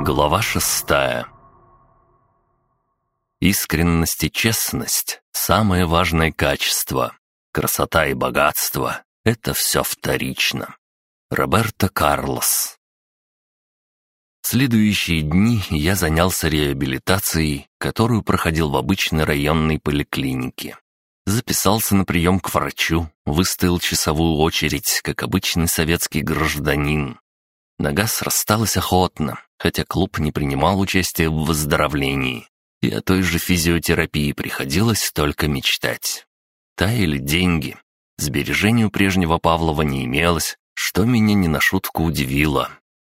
Глава шестая Искренность и честность – самое важное качество. Красота и богатство – это все вторично. Роберто Карлос Следующие дни я занялся реабилитацией, которую проходил в обычной районной поликлинике. Записался на прием к врачу, выстоял часовую очередь, как обычный советский гражданин. Нога срасталась охотно, хотя клуб не принимал участия в выздоровлении. И о той же физиотерапии приходилось только мечтать. Таяли деньги. Сбережению прежнего Павлова не имелось, что меня не на шутку удивило.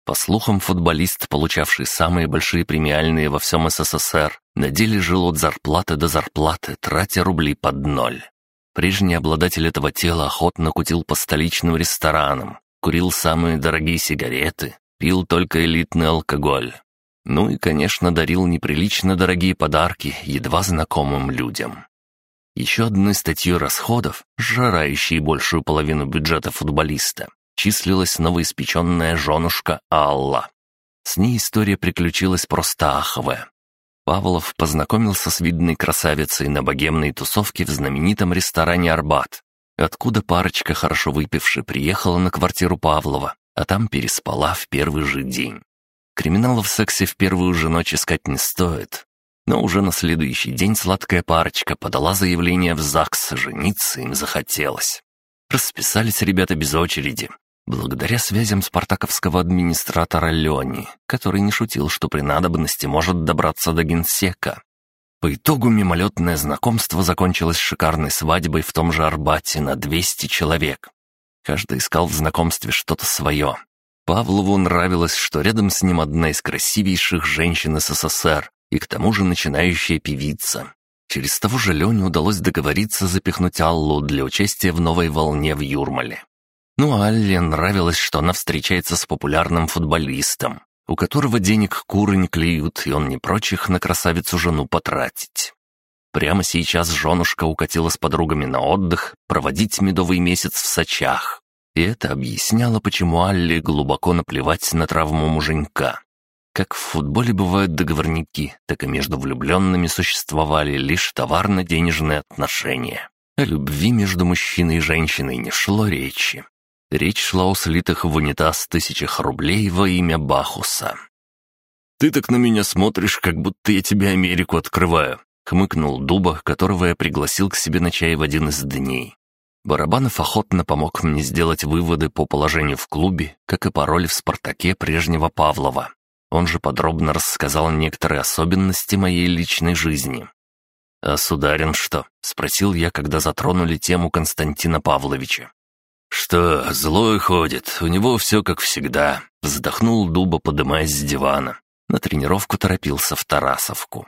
По слухам, футболист, получавший самые большие премиальные во всем СССР, на деле жил от зарплаты до зарплаты, тратя рубли под ноль. Прежний обладатель этого тела охотно кутил по столичным ресторанам, курил самые дорогие сигареты, пил только элитный алкоголь. Ну и, конечно, дарил неприлично дорогие подарки едва знакомым людям. Еще одной статьей расходов, сжирающей большую половину бюджета футболиста, числилась новоиспеченная женушка Алла. С ней история приключилась просто аховая. Павлов познакомился с видной красавицей на богемной тусовке в знаменитом ресторане «Арбат», откуда парочка, хорошо выпившая, приехала на квартиру Павлова, а там переспала в первый же день. Криминала в сексе в первую же ночь искать не стоит. Но уже на следующий день сладкая парочка подала заявление в ЗАГС, жениться им захотелось. Расписались ребята без очереди, благодаря связям спартаковского администратора Лени, который не шутил, что при надобности может добраться до генсека. По итогу мимолетное знакомство закончилось шикарной свадьбой в том же Арбате на 200 человек. Каждый искал в знакомстве что-то свое. Павлову нравилось, что рядом с ним одна из красивейших женщин СССР и к тому же начинающая певица. Через того же Леню удалось договориться запихнуть Аллу для участия в новой волне в Юрмале. Ну а Алле нравилось, что она встречается с популярным футболистом, у которого денег куры не клюют, и он не прочих на красавицу жену потратить. Прямо сейчас женушка укатила с подругами на отдых, проводить медовый месяц в Сочах. И это объясняло, почему Алле глубоко наплевать на травму муженька. Как в футболе бывают договорники, так и между влюбленными существовали лишь товарно-денежные отношения. О любви между мужчиной и женщиной не шло речи. Речь шла о слитых в унитаз тысячах рублей во имя Бахуса. «Ты так на меня смотришь, как будто я тебе Америку открываю», — хмыкнул Дуба, которого я пригласил к себе на чай в один из дней. Барабанов охотно помог мне сделать выводы по положению в клубе, как и по роли в «Спартаке» прежнего Павлова. Он же подробно рассказал некоторые особенности моей личной жизни. «А Сударин что?» — спросил я, когда затронули тему Константина Павловича. «Что, злой ходит, у него все как всегда», — вздохнул Дуба, подымаясь с дивана. На тренировку торопился в Тарасовку.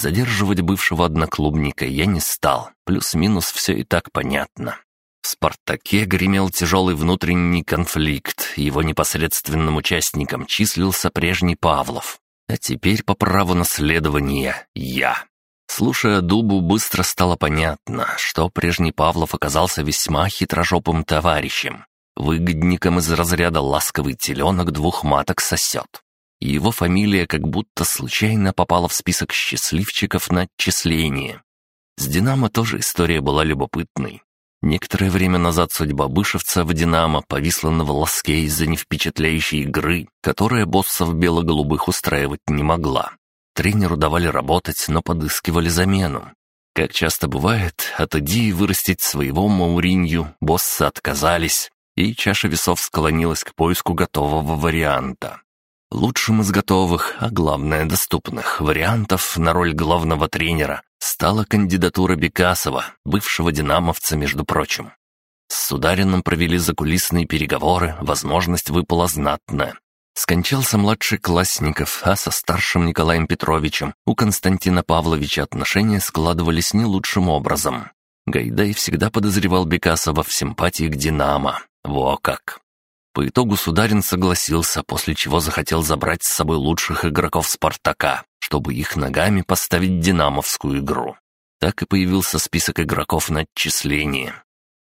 Задерживать бывшего одноклубника я не стал, плюс-минус все и так понятно. В «Спартаке» гремел тяжелый внутренний конфликт, его непосредственным участником числился прежний Павлов. А теперь по праву наследования я. Слушая Дубу, быстро стало понятно, что прежний Павлов оказался весьма хитрожопым товарищем, выгодником из разряда «ласковый теленок двух маток сосет». его фамилия как будто случайно попала в список счастливчиков на отчисление. С «Динамо» тоже история была любопытной. Некоторое время назад судьба бышевца в «Динамо» повисла на волоске из-за невпечатляющей игры, которая боссов бело-голубых устраивать не могла. Тренеру давали работать, но подыскивали замену. Как часто бывает, от идеи вырастить своего Мауринью боссы отказались, и чаша весов склонилась к поиску готового варианта. Лучшим из готовых, а главное доступных, вариантов на роль главного тренера стала кандидатура Бекасова, бывшего динамовца, между прочим. С Сударином провели закулисные переговоры, возможность выпала знатная. Скончался младший Классников, а со старшим Николаем Петровичем у Константина Павловича отношения складывались не лучшим образом. Гайдай всегда подозревал Бекасова в симпатии к «Динамо». Во как! По итогу Сударин согласился, после чего захотел забрать с собой лучших игроков «Спартака», чтобы их ногами поставить динамовскую игру. Так и появился список игроков на отчисление.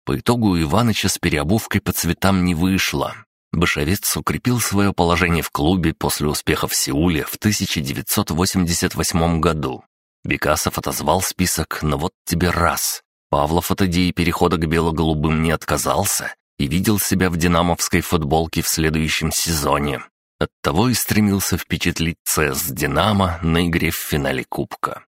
По итогу у Иваныча с переобувкой по цветам не вышло, Башовец укрепил свое положение в клубе после успеха в Сеуле в 1988 году. Бекасов отозвал список, но вот тебе раз. Павлов от идеи перехода к бело-голубым не отказался и видел себя в динамовской футболке в следующем сезоне. Оттого и стремился впечатлить ЦС «Динамо» на игре в финале Кубка.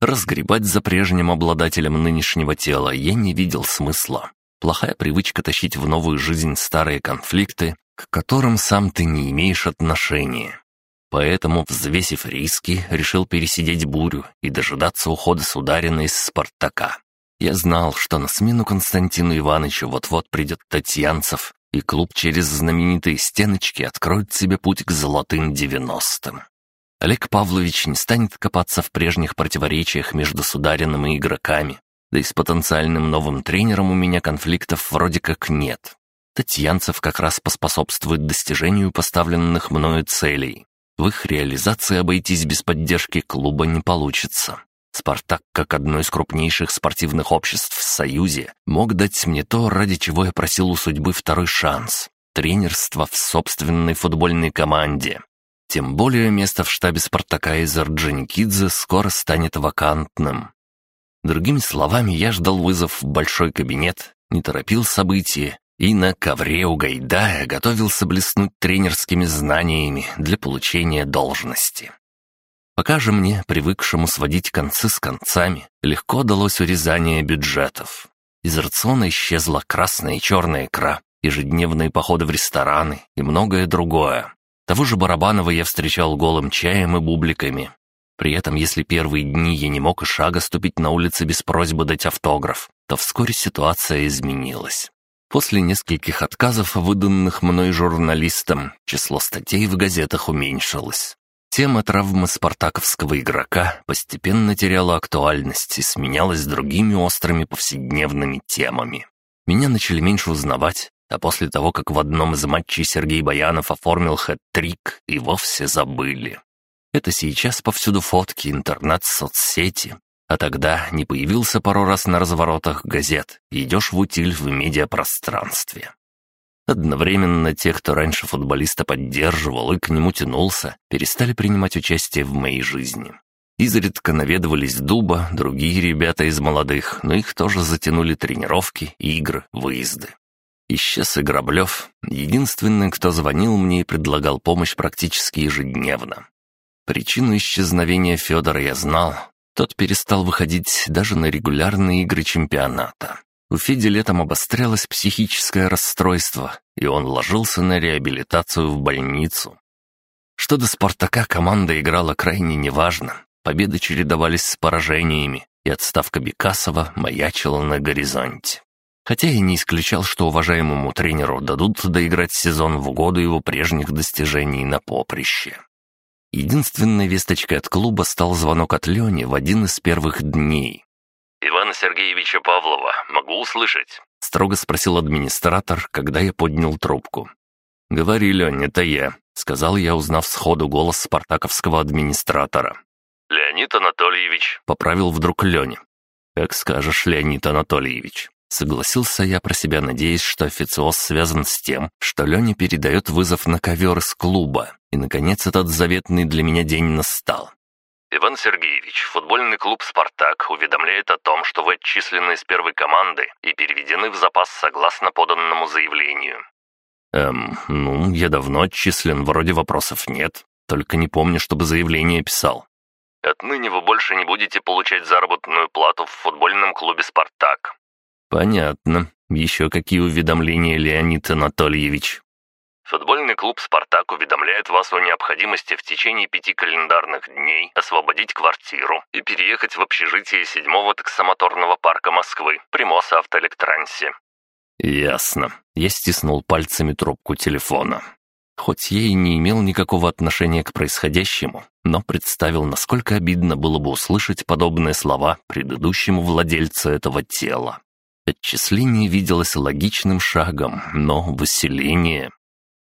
Разгребать за прежним обладателем нынешнего тела я не видел смысла. Плохая привычка тащить в новую жизнь старые конфликты, к которым сам ты не имеешь отношения. Поэтому, взвесив риски, решил пересидеть бурю и дожидаться ухода Сударина из «Спартака». Я знал, что на смену Константину Ивановичу вот-вот придет Татьянцев, и клуб через знаменитые стеночки откроет себе путь к золотым девяностым. Олег Павлович не станет копаться в прежних противоречиях между Судариным и игроками, да и с потенциальным новым тренером у меня конфликтов вроде как нет. Татьянцев как раз поспособствует достижению поставленных мною целей. В их реализации обойтись без поддержки клуба не получится. «Спартак», как одно из крупнейших спортивных обществ в Союзе, мог дать мне то, ради чего я просил у судьбы второй шанс — тренерство в собственной футбольной команде. Тем более место в штабе «Спартака» из Орджоникидзе скоро станет вакантным. Другими словами, я ждал вызов в большой кабинет, не торопил события и на ковре у Гайдая готовился блеснуть тренерскими знаниями для получения должности. Пока же мне, привыкшему сводить концы с концами, легко далось урезание бюджетов. Из рациона исчезла красная и черная икра, ежедневные походы в рестораны и многое другое. Того же Барабанова я встречал голым чаем и бубликами. При этом, если первые дни я не мог и шага ступить на улице без просьбы дать автограф, то вскоре ситуация изменилась. После нескольких отказов, выданных мной журналистам, число статей в газетах уменьшилось. Тема травмы спартаковского игрока постепенно теряла актуальность и сменялась другими острыми повседневными темами. Меня начали меньше узнавать, а после того, как в одном из матчей Сергей Баянов оформил хэт-трик, и вовсе забыли. Это сейчас повсюду фотки, интернет, соцсети. А тогда не появился пару раз на разворотах газет, идешь в утиль в медиапространстве. Одновременно те, кто раньше футболиста поддерживал и к нему тянулся, перестали принимать участие в моей жизни. Изредка наведывались Дуба, другие ребята из молодых, но их тоже затянули тренировки, игры, выезды. Исчез и Граблев, единственный, кто звонил мне и предлагал помощь практически ежедневно. Причину исчезновения Федора я знал. Тот перестал выходить даже на регулярные игры чемпионата. У Феди летом обострялось психическое расстройство, и он ложился на реабилитацию в больницу. Что до «Спартака» команда играла крайне неважно. Победы чередовались с поражениями, и отставка Бекасова маячила на горизонте. Хотя я не исключал, что уважаемому тренеру дадут доиграть сезон в угоду его прежних достижений на поприще. Единственной весточкой от клуба стал звонок от Лени в один из первых дней. «Ивана Сергеевича Павлова могу услышать?» — строго спросил администратор, когда я поднял трубку. «Говори, Лень, это я», — сказал я, узнав сходу голос спартаковского администратора. «Леонид Анатольевич», — поправил вдруг Леня. «Как скажешь, Леонид Анатольевич». Согласился я про себя, надеясь, что официоз связан с тем, что Леня передает вызов на ковер из клуба. И, наконец, этот заветный для меня день настал. «Иван Сергеевич, футбольный клуб «Спартак» уведомляет о том, что вы отчислены из первой команды и переведены в запас согласно поданному заявлению». «Эм, ну, я давно отчислен, вроде вопросов нет. Только не помню, чтобы заявление писал». «Отныне вы больше не будете получать заработную плату в футбольном клубе «Спартак». «Понятно. Еще какие уведомления, Леонид Анатольевич?» Футбольный клуб «Спартак» уведомляет вас о необходимости в течение пяти календарных дней освободить квартиру и переехать в общежитие седьмого таксомоторного парка Москвы при Мосавтоэлектрансе. «Ясно». Я стиснул пальцами трубку телефона. Хоть я и не имел никакого отношения к происходящему, но представил, насколько обидно было бы услышать подобные слова предыдущему владельцу этого тела. Отчисление виделось логичным шагом, но выселение...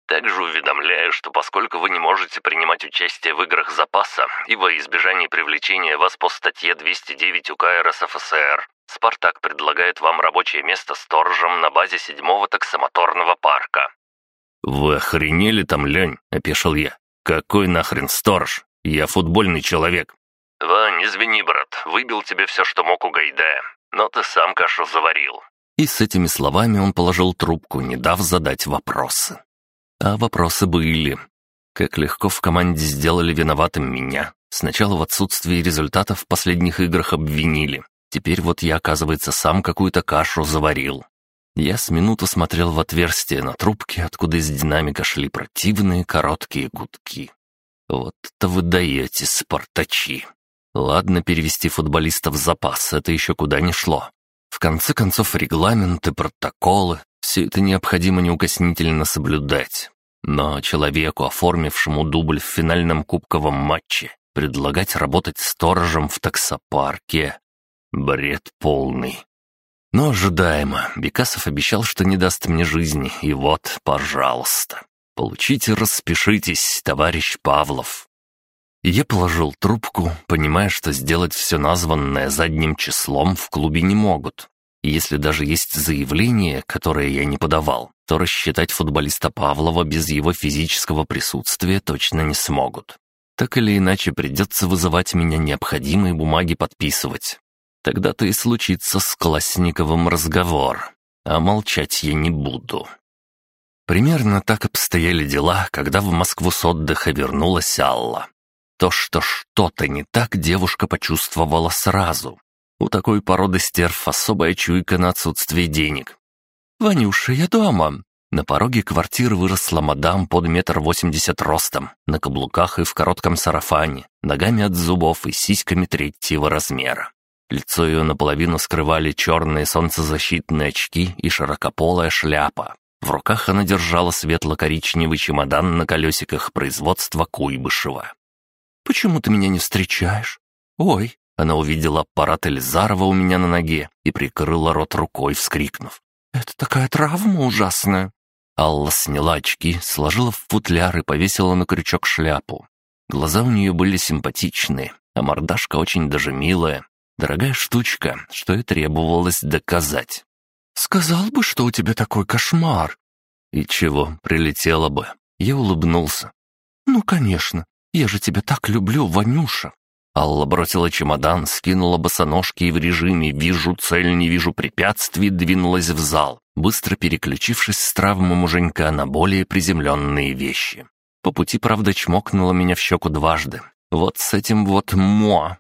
Также уведомляю, что поскольку вы не можете принимать участие в играх запаса и во избежание привлечения вас по статье 209 УК РСФСР, «Спартак» предлагает вам рабочее место сторожем на базе седьмого таксомоторного парка. «Вы охренели там, Лень?» — опешил я. «Какой нахрен сторож? Я футбольный человек». «Вань, извини, брат, выбил тебе все, что мог у Гайдая, но ты сам кашу заварил». И с этими словами он положил трубку, не дав задать вопросы. А вопросы были. Как легко в команде сделали виноватым меня. Сначала в отсутствии результатов в последних играх обвинили. Теперь вот я, оказывается, сам какую-то кашу заварил. Я с минуту смотрел в отверстие на трубке, откуда из динамика шли противные короткие гудки. Вот это вы даете, спартачи. Ладно, перевести футболиста в запас, это еще куда не шло. В конце концов, регламенты, протоколы — все это необходимо неукоснительно соблюдать. Но человеку, оформившему дубль в финальном кубковом матче, предлагать работать сторожем в таксопарке — бред полный. Но ожидаемо, Бекасов обещал, что не даст мне жизни, и вот, пожалуйста. Получите, распишитесь, товарищ Павлов. Я положил трубку, понимая, что сделать все названное задним числом в клубе не могут. И если даже есть заявление, которое я не подавал, то рассчитать футболиста Павлова без его физического присутствия точно не смогут. Так или иначе придется вызывать меня необходимые бумаги подписывать. Тогда-то и случится с Классниковым разговор, а молчать я не буду. Примерно так обстояли дела, когда в Москву с отдыха вернулась Алла. То, что что-то не так, девушка почувствовала сразу. У такой породы стерв особая чуйка на отсутствие денег. «Ванюша, я дома!» На пороге квартиры выросла мадам под метр восемьдесят ростом, на каблуках и в коротком сарафане, ногами от зубов и сиськами третьего размера. Лицо ее наполовину скрывали черные солнцезащитные очки и широкополая шляпа. В руках она держала светло-коричневый чемодан на колесиках производства Куйбышева. «Почему ты меня не встречаешь?» «Ой!» Она увидела аппарат Эльзарова у меня на ноге и прикрыла рот рукой, вскрикнув. «Это такая травма ужасная!» Алла сняла очки, сложила в футляр и повесила на крючок шляпу. Глаза у нее были симпатичные, а мордашка очень даже милая. Дорогая штучка, что и требовалось доказать. «Сказал бы, что у тебя такой кошмар!» «И чего, прилетела бы?» Я улыбнулся. «Ну, конечно. «Я же тебя так люблю, Ванюша!» Алла бросила чемодан, скинула босоножки и в режиме «вижу цель, не вижу препятствий» двинулась в зал, быстро переключившись с травмы муженька на более приземленные вещи. По пути, правда, чмокнула меня в щеку дважды. Вот с этим вот «мо».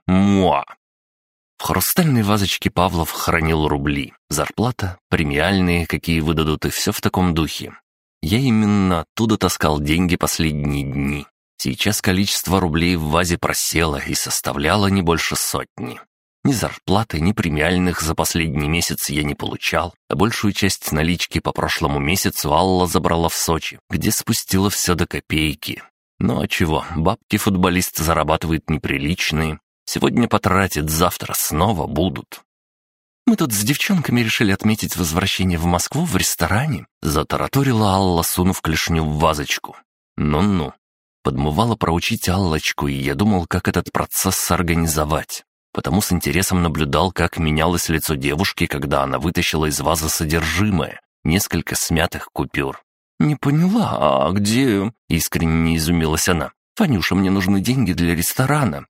В хрустальной вазочке Павлов хранил рубли. Зарплата, премиальные, какие выдадут, и все в таком духе. Я именно оттуда таскал деньги последние дни. Сейчас количество рублей в вазе просело и составляло не больше сотни. Ни зарплаты, ни премиальных за последний месяц я не получал, а большую часть налички по прошлому месяцу Алла забрала в Сочи, где спустила все до копейки. Ну а чего, бабки футболист зарабатывает неприличные. Сегодня потратит, завтра снова будут. «Мы тут с девчонками решили отметить возвращение в Москву в ресторане», затараторила Алла, сунув клешню в вазочку. «Ну-ну, Подмывало проучить Аллочку, и я думал, как этот процесс организовать. Потому с интересом наблюдал, как менялось лицо девушки, когда она вытащила из вазы содержимое, несколько смятых купюр. «Не поняла, а где?» — искренне изумилась она. «Фанюша, мне нужны деньги для ресторана».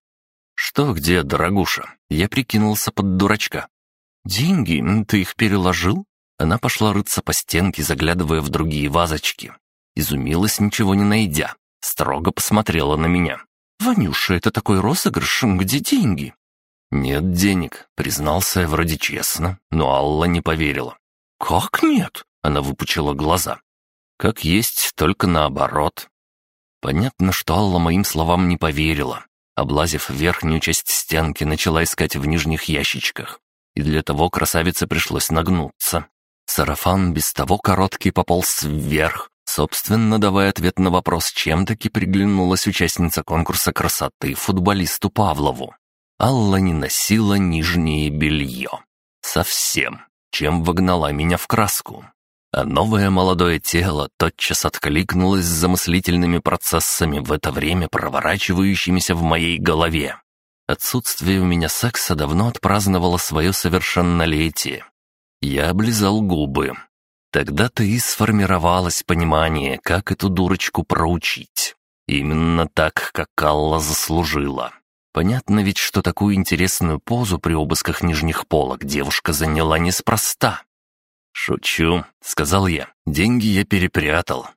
«Что где, дорогуша?» Я прикинулся под дурачка. «Деньги? Ты их переложил?» Она пошла рыться по стенке, заглядывая в другие вазочки. Изумилась, ничего не найдя строго посмотрела на меня. «Ванюша, это такой розыгрыш, где деньги?» «Нет денег», — признался я вроде честно, но Алла не поверила. «Как нет?» — она выпучила глаза. «Как есть, только наоборот». Понятно, что Алла моим словам не поверила. Облазив верхнюю часть стенки, начала искать в нижних ящичках. И для того красавице пришлось нагнуться. Сарафан без того короткий пополз вверх, Собственно, давая ответ на вопрос, чем таки приглянулась участница конкурса красоты футболисту Павлову. Алла не носила нижнее белье. Совсем. Чем вогнала меня в краску. А новое молодое тело тотчас откликнулось с замыслительными процессами в это время проворачивающимися в моей голове. Отсутствие у меня секса давно отпраздновало свое совершеннолетие. Я облизал губы. Тогда-то и сформировалось понимание, как эту дурочку проучить. Именно так, как Алла заслужила. Понятно ведь, что такую интересную позу при обысках нижних полок девушка заняла неспроста. «Шучу», — сказал я. «Деньги я перепрятал».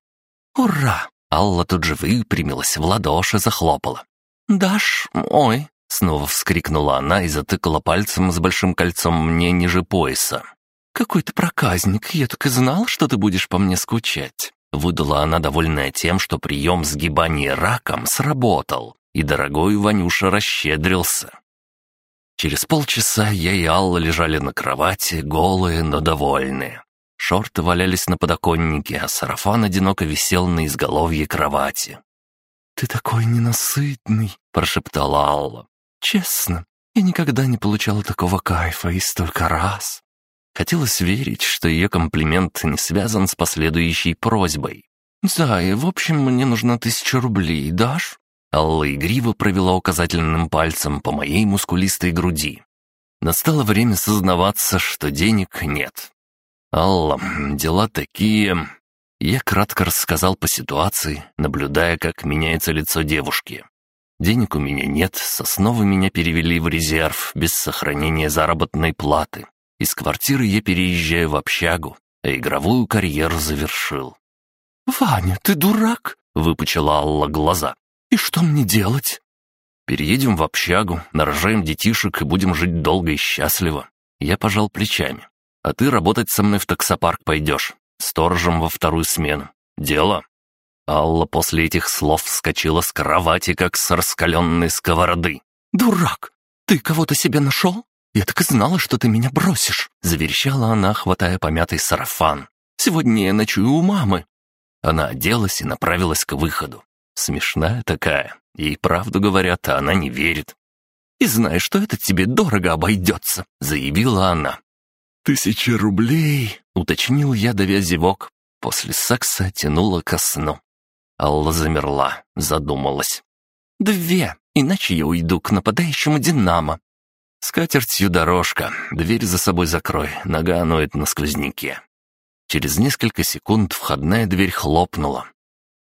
«Ура!» — Алла тут же выпрямилась, в ладоши захлопала. «Дашь? Ой!» — снова вскрикнула она и затыкала пальцем с большим кольцом мне ниже пояса. «Какой ты проказник, я так и знал, что ты будешь по мне скучать». Выдала она, довольная тем, что прием сгибания раком сработал, и дорогой Ванюша расщедрился. Через полчаса я и Алла лежали на кровати, голые, но довольные. Шорты валялись на подоконнике, а сарафан одиноко висел на изголовье кровати. «Ты такой ненасытный», — прошептала Алла. «Честно, я никогда не получала такого кайфа и столько раз». Хотелось верить, что ее комплимент не связан с последующей просьбой. «Зай, в общем, мне нужна тысяча рублей, дашь?» Алла игриво провела указательным пальцем по моей мускулистой груди. Настало время сознаваться, что денег нет. «Алла, дела такие...» Я кратко рассказал по ситуации, наблюдая, как меняется лицо девушки. Денег у меня нет, сосновы меня перевели в резерв без сохранения заработной платы. Из квартиры я переезжаю в общагу, а игровую карьеру завершил. «Ваня, ты дурак?» — выпучила Алла глаза. «И что мне делать?» «Переедем в общагу, нарожаем детишек и будем жить долго и счастливо». Я пожал плечами. «А ты работать со мной в таксопарк пойдешь, сторожем во вторую смену. Дело?» Алла после этих слов вскочила с кровати, как с раскаленной сковороды. «Дурак! Ты кого-то себе нашел? Я так и знала, что ты меня бросишь!» Заверещала она, хватая помятый сарафан. «Сегодня я ночую у мамы!» Она оделась и направилась к выходу. Смешная такая. Ей правду говорят, а она не верит. «И знаешь, что это тебе дорого обойдется», — заявила она. «Тысяча рублей», — уточнил я, давя зевок. После секса тянула ко сну. Алла замерла, задумалась. «Две, иначе я уйду к нападающему «Динамо». Скатертью дорожка, дверь за собой закрой, нога ноет на сквозняке. Через несколько секунд входная дверь хлопнула.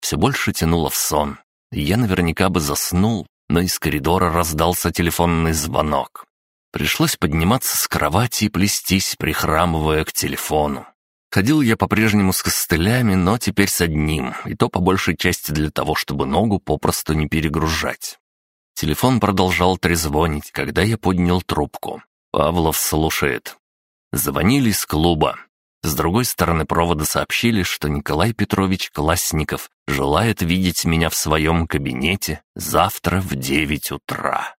Все больше тянуло в сон. Я наверняка бы заснул, но из коридора раздался телефонный звонок. Пришлось подниматься с кровати и плестись, прихрамывая к телефону. Ходил я по-прежнему с костылями, но теперь с одним, и то по большей части для того, чтобы ногу попросту не перегружать. Телефон продолжал трезвонить, когда я поднял трубку. Павлов слушает. Звонили из клуба. С другой стороны провода сообщили, что Николай Петрович Классников желает видеть меня в своем кабинете завтра в девять утра.